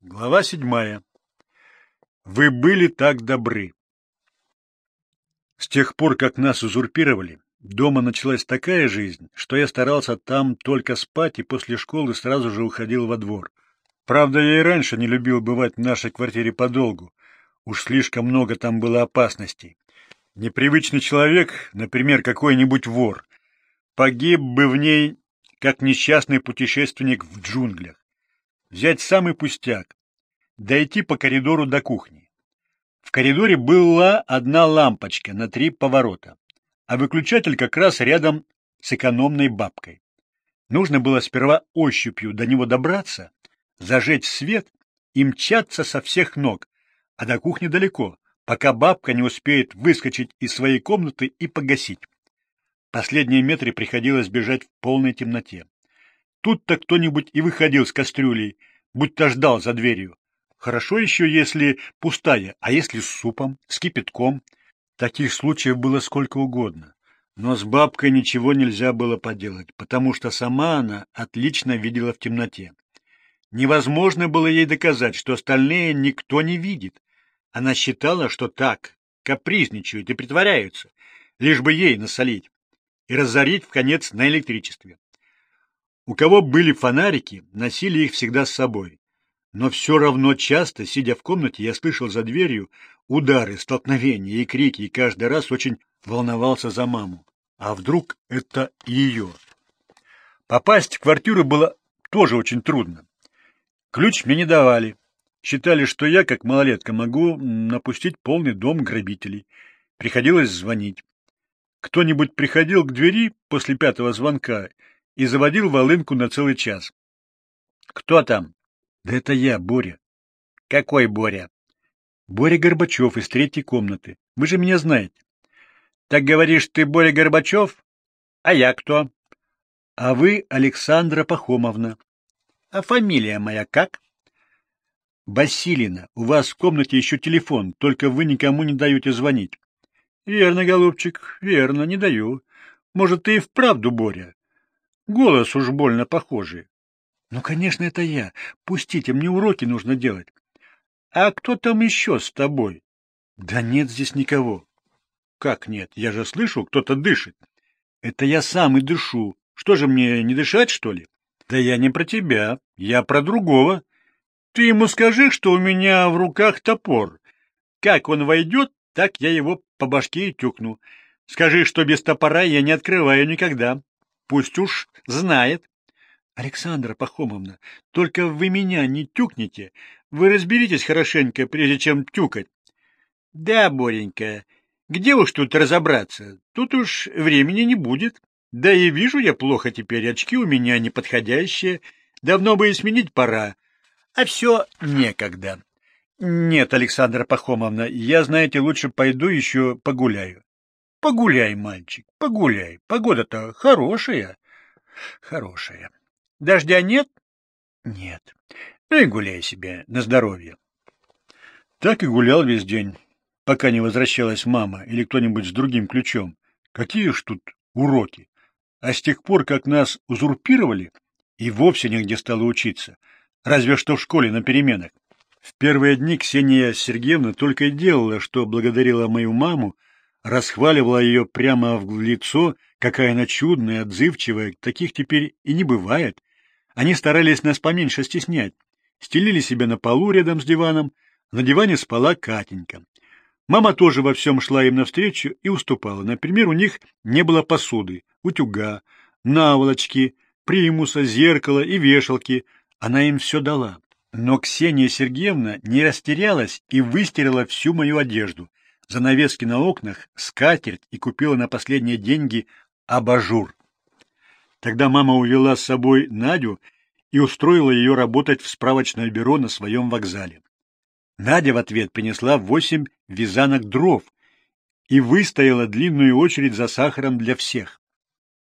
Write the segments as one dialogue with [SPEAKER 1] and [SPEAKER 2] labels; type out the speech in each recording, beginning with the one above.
[SPEAKER 1] Глава седьмая. Вы были так добры. С тех пор, как нас узурпировали, дома началась такая жизнь, что я старался там только спать и после школы сразу же уходил во двор. Правда, я и раньше не любил бывать в нашей квартире подолгу. Уж слишком много там было опасностей. Непривычный человек, например, какой-нибудь вор, погиб бы в ней, как несчастный путешественник в джунглях. Взять самый пустяк. Дойти по коридору до кухни. В коридоре была одна лампочка на три поворота, а выключатель как раз рядом с экономной бабкой. Нужно было сперва ощупью до него добраться, зажечь свет и мчаться со всех ног, а до кухни далеко, пока бабка не успеет выскочить из своей комнаты и погасить. Последние метры приходилось бежать в полной темноте. Тут-то кто-нибудь и выходил с кастрюлей, будто ждал за дверью. Хорошо еще, если пустая, а если с супом, с кипятком. Таких случаев было сколько угодно. Но с бабкой ничего нельзя было поделать, потому что сама она отлично видела в темноте. Невозможно было ей доказать, что остальные никто не видит. Она считала, что так, капризничают и притворяются, лишь бы ей насолить и разорить в конец на электричестве. У кого были фонарики, носили их всегда с собой. Но все равно часто, сидя в комнате, я слышал за дверью удары, столкновения и крики, и каждый раз очень волновался за маму. А вдруг это ее? Попасть в квартиру было тоже очень трудно. Ключ мне не давали. Считали, что я, как малолетка, могу напустить полный дом грабителей. Приходилось звонить. Кто-нибудь приходил к двери после пятого звонка и заводил волынку на целый час. — Кто там? — Да это я, Боря. — Какой Боря? — Боря Горбачев из третьей комнаты. Вы же меня знаете. — Так говоришь, ты Боря Горбачев? А я кто? — А вы Александра Пахомовна. — А фамилия моя как? — Басилина. У вас в комнате еще телефон, только вы никому не даете звонить. — Верно, голубчик, верно, не даю. Может, ты и вправду Боря? Голос уж больно похожий. Ну, конечно, это я. Пустите, мне уроки нужно делать. А кто там еще с тобой? Да нет здесь никого. Как нет? Я же слышу, кто-то дышит. Это я сам и дышу. Что же мне, не дышать, что ли? Да я не про тебя, я про другого. Ты ему скажи, что у меня в руках топор. Как он войдет, так я его по башке и тюкну. Скажи, что без топора я не открываю никогда. Пусть уж знает. Александра Пахомовна, только вы меня не тюкните. Вы разберитесь хорошенько, прежде чем тюкать. Да, Боренька, где уж тут разобраться? Тут уж времени не будет. Да и вижу я плохо теперь, очки у меня неподходящие. Давно бы и сменить пора. А все некогда. Нет, Александра Пахомовна, я, знаете, лучше пойду еще погуляю. Погуляй, мальчик, погуляй. Погода-то хорошая. Хорошая. Дождя нет? Нет. Ну и гуляй себе на здоровье. Так и гулял весь день, пока не возвращалась мама или кто-нибудь с другим ключом. Какие ж тут уроки? А с тех пор, как нас узурпировали, и вовсе негде стало учиться, разве что в школе на переменах. В первые дни Ксения Сергеевна только и делала, что благодарила мою маму расхваливала ее прямо в лицо, какая она чудная, отзывчивая, таких теперь и не бывает. Они старались нас поменьше стеснять, стелили себя на полу рядом с диваном, на диване спала Катенька. Мама тоже во всем шла им навстречу и уступала. Например, у них не было посуды, утюга, наволочки, примуса, зеркала и вешалки. Она им все дала. Но Ксения Сергеевна не растерялась и выстирала всю мою одежду, занавески на окнах, скатерть и купила на последние деньги абажур. Тогда мама увела с собой Надю и устроила ее работать в справочное бюро на своем вокзале. Надя в ответ принесла восемь вязанок дров и выстояла длинную очередь за сахаром для всех.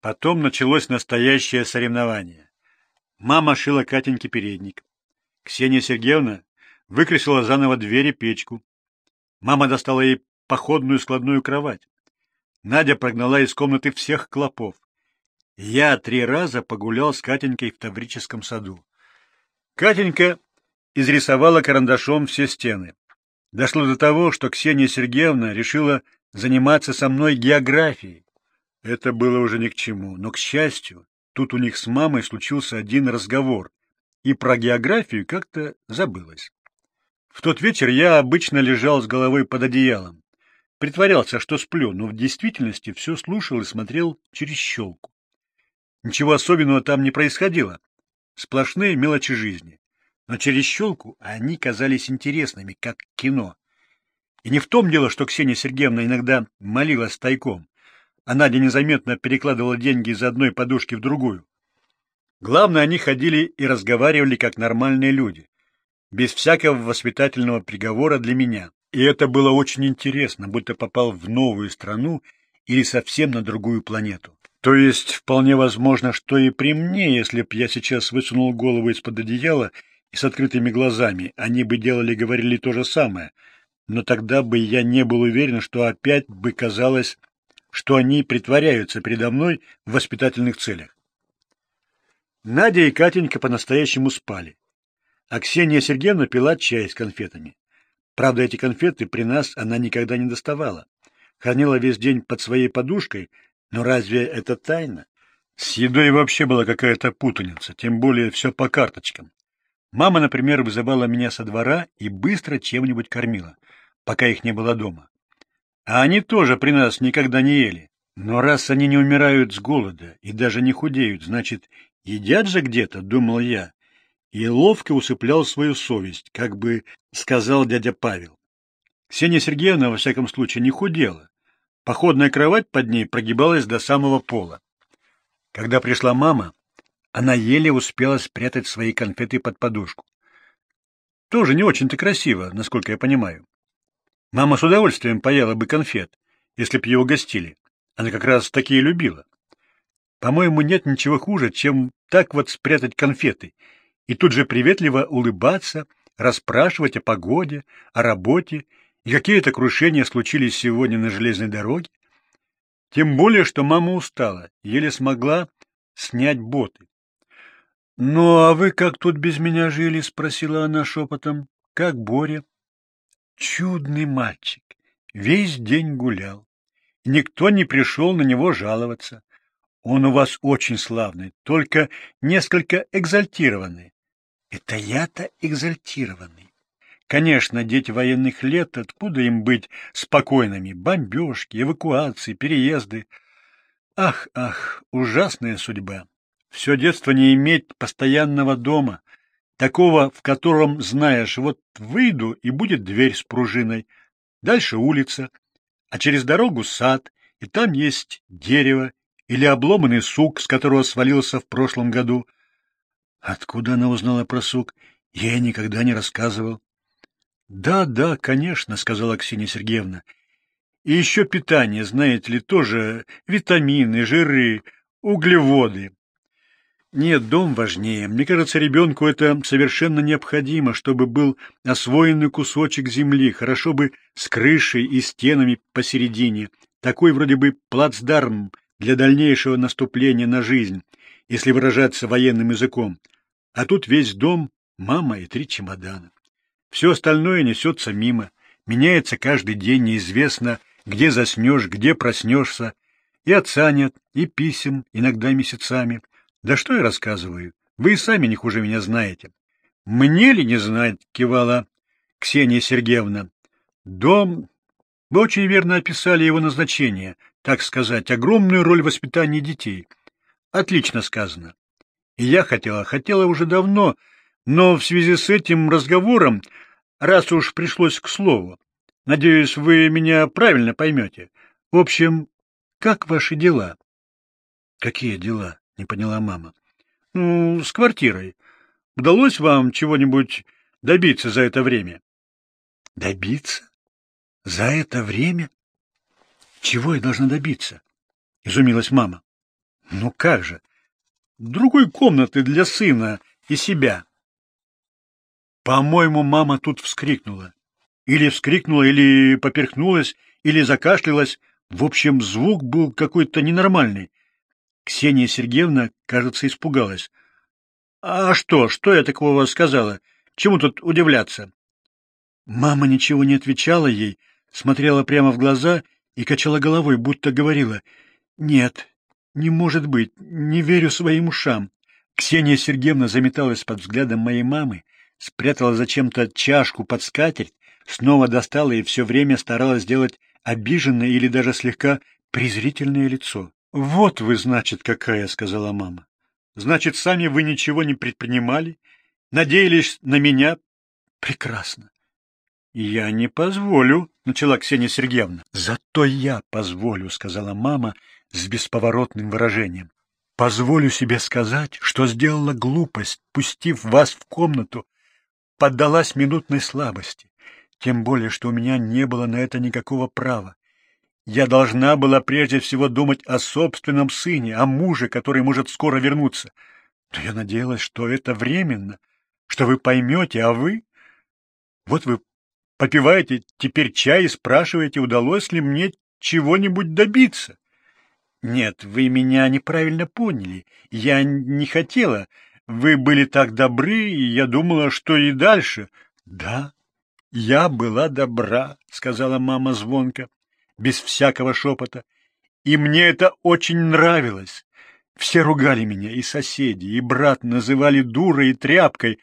[SPEAKER 1] Потом началось настоящее соревнование. Мама шила Катеньке передник. Ксения Сергеевна выкрасила заново двери печку. Мама достала ей походную складную кровать. Надя прогнала из комнаты всех клопов. Я три раза погулял с Катенькой в Таврическом саду. Катенька изрисовала карандашом все стены. Дошло до того, что Ксения Сергеевна решила заниматься со мной географией. Это было уже ни к чему, но, к счастью, тут у них с мамой случился один разговор, и про географию как-то забылось. В тот вечер я обычно лежал с головой под одеялом. Притворялся, что сплю, но в действительности все слушал и смотрел через щелку. Ничего особенного там не происходило. Сплошные мелочи жизни. Но через щелку они казались интересными, как кино. И не в том дело, что Ксения Сергеевна иногда молилась тайком, а Надя незаметно перекладывала деньги из одной подушки в другую. Главное, они ходили и разговаривали как нормальные люди, без всякого воспитательного приговора для меня. И это было очень интересно, будто попал в новую страну или совсем на другую планету. То есть, вполне возможно, что и при мне, если б я сейчас высунул голову из-под одеяла и с открытыми глазами, они бы делали и говорили то же самое, но тогда бы я не был уверен, что опять бы казалось, что они притворяются передо мной в воспитательных целях. Надя и Катенька по-настоящему спали, а Ксения Сергеевна пила чай с конфетами. Правда, эти конфеты при нас она никогда не доставала. Хранила весь день под своей подушкой — но разве это тайна? С едой вообще была какая-то путаница, тем более все по карточкам. Мама, например, вызывала меня со двора и быстро чем-нибудь кормила, пока их не было дома. А они тоже при нас никогда не ели. Но раз они не умирают с голода и даже не худеют, значит, едят же где-то, думал я, и ловко усыплял свою совесть, как бы сказал дядя Павел. Ксения Сергеевна, во всяком случае, не худела, Походная кровать под ней прогибалась до самого пола. Когда пришла мама, она еле успела спрятать свои конфеты под подушку. Тоже не очень-то красиво, насколько я понимаю. Мама с удовольствием поела бы конфет, если б ее угостили. Она как раз такие любила. По-моему, нет ничего хуже, чем так вот спрятать конфеты и тут же приветливо улыбаться, расспрашивать о погоде, о работе и какие-то крушения случились сегодня на железной дороге. Тем более, что мама устала, еле смогла снять боты. — Ну, а вы как тут без меня жили? — спросила она шепотом. — Как Боря? — Чудный мальчик. Весь день гулял. Никто не пришел на него жаловаться. Он у вас очень славный, только несколько экзальтированный. Это я-то экзальтированный. Конечно, дети военных лет, откуда им быть спокойными? Бомбежки, эвакуации, переезды. Ах, ах, ужасная судьба. Все детство не иметь постоянного дома, такого, в котором знаешь, вот выйду, и будет дверь с пружиной, дальше улица, а через дорогу сад, и там есть дерево или обломанный сук, с которого свалился в прошлом году. Откуда она узнала про сук? Я ей никогда не рассказывал. Да, да, конечно, сказала Ксения Сергеевна. И еще питание, знаете ли, тоже витамины, жиры, углеводы. Нет, дом важнее. Мне кажется, ребенку это совершенно необходимо, чтобы был освоенный кусочек земли, хорошо бы с крышей и стенами посередине, такой вроде бы плацдарм для дальнейшего наступления на жизнь, если выражаться военным языком. А тут весь дом, мама и три чемодана. Все остальное несется мимо, меняется каждый день, неизвестно, где заснешь, где проснешься. И отца нет, и писем, иногда месяцами. Да что я рассказываю, вы и сами не хуже меня знаете. Мне ли не знать, кивала Ксения Сергеевна. Дом... Вы очень верно описали его назначение, так сказать, огромную роль в воспитании детей. Отлично сказано. И я хотела, хотела уже давно, но в связи с этим разговором, раз уж пришлось к слову, надеюсь, вы меня правильно поймете. В общем, как ваши дела? — Какие дела? — не поняла мама. — Ну, с квартирой. Удалось вам чего-нибудь добиться за это время? — Добиться? За это время? Чего я должна добиться? — изумилась мама. — Ну как же? Другой комнаты для сына и себя. По-моему, мама тут вскрикнула. Или вскрикнула, или поперхнулась, или закашлялась. В общем, звук был какой-то ненормальный. Ксения Сергеевна, кажется, испугалась. — А что, что я такого сказала? Чему тут удивляться? Мама ничего не отвечала ей, смотрела прямо в глаза и качала головой, будто говорила, «Нет, не может быть, не верю своим ушам». Ксения Сергеевна заметалась под взглядом моей мамы, спрятала зачем-то чашку под скатерть, снова достала и все время старалась сделать обиженное или даже слегка презрительное лицо. «Вот вы, значит, какая», — сказала мама. «Значит, сами вы ничего не предпринимали? Надеялись на меня? Прекрасно. «Я не позволю», — начала Ксения Сергеевна. «Зато я позволю», — сказала мама с бесповоротным выражением. «Позволю себе сказать, что сделала глупость, пустив вас в комнату, поддалась минутной слабости, тем более, что у меня не было на это никакого права. Я должна была прежде всего думать о собственном сыне, о муже, который может скоро вернуться. Но я надеялась, что это временно, что вы поймете, а вы... Вот вы Попиваете теперь чай и спрашиваете, удалось ли мне чего-нибудь добиться. Нет, вы меня неправильно поняли. Я не хотела. Вы были так добры, и я думала, что и дальше. Да, я была добра, сказала мама звонко, без всякого шепота. И мне это очень нравилось. Все ругали меня, и соседи, и брат называли дурой и тряпкой,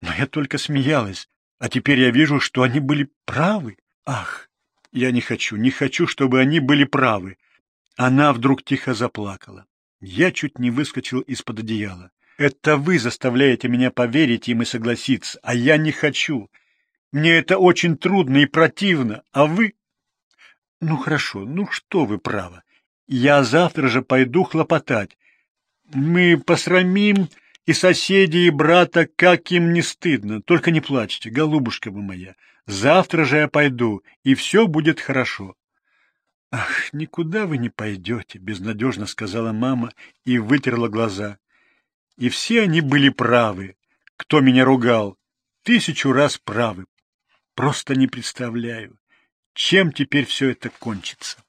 [SPEAKER 1] но я только смеялась. А теперь я вижу, что они были правы. Ах, я не хочу, не хочу, чтобы они были правы. Она вдруг тихо заплакала. Я чуть не выскочил из-под одеяла. Это вы заставляете меня поверить им и согласиться, а я не хочу. Мне это очень трудно и противно, а вы... Ну хорошо, ну что вы правы. Я завтра же пойду хлопотать. Мы посрамим и соседи, и брата, как им не стыдно. Только не плачьте, голубушка вы моя. Завтра же я пойду, и все будет хорошо. — Ах, никуда вы не пойдете, — безнадежно сказала мама и вытерла глаза. И все они были правы. Кто меня ругал? Тысячу раз правы. Просто не представляю, чем теперь все это кончится.